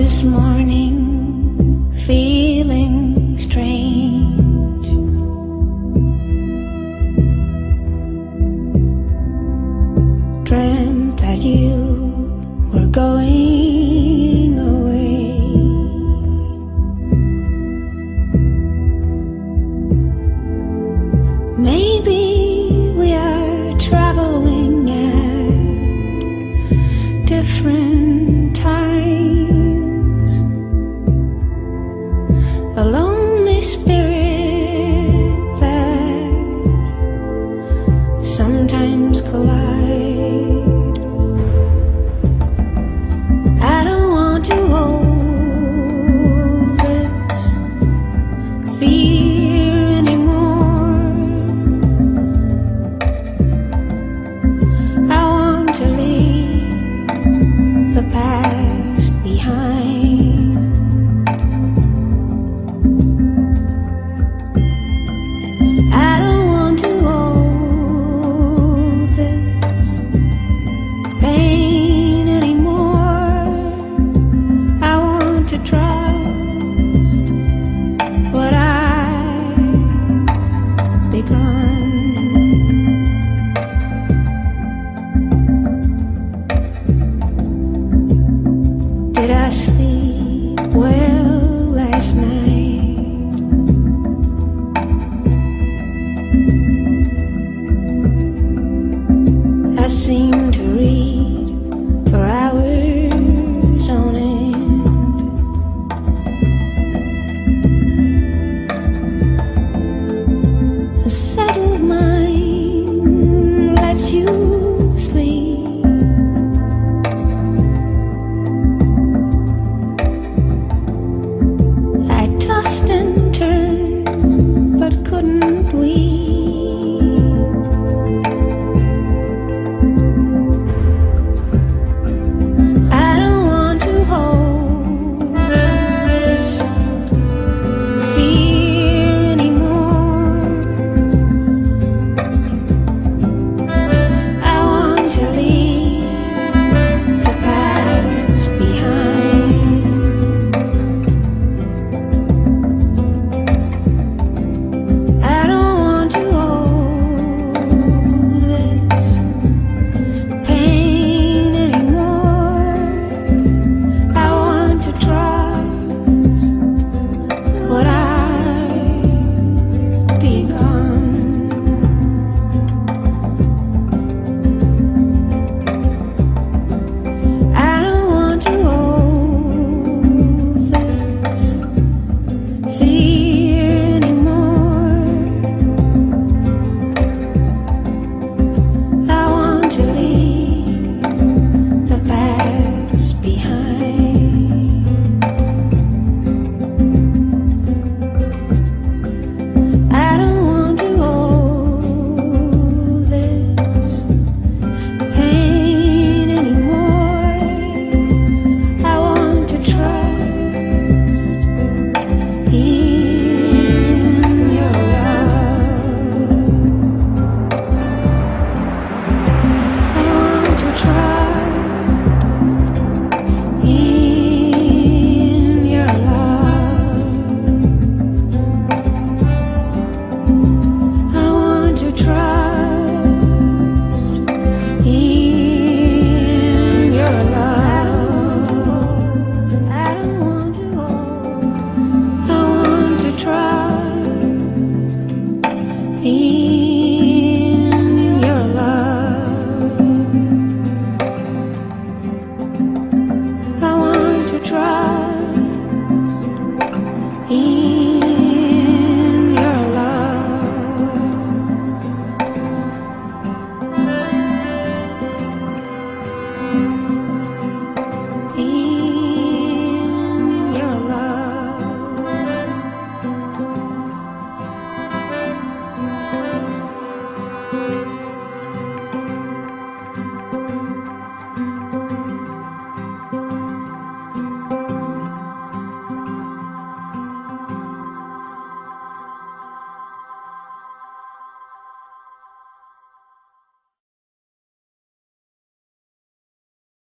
this morning feeling strange. Dreamt that you were going away. Maybe you me.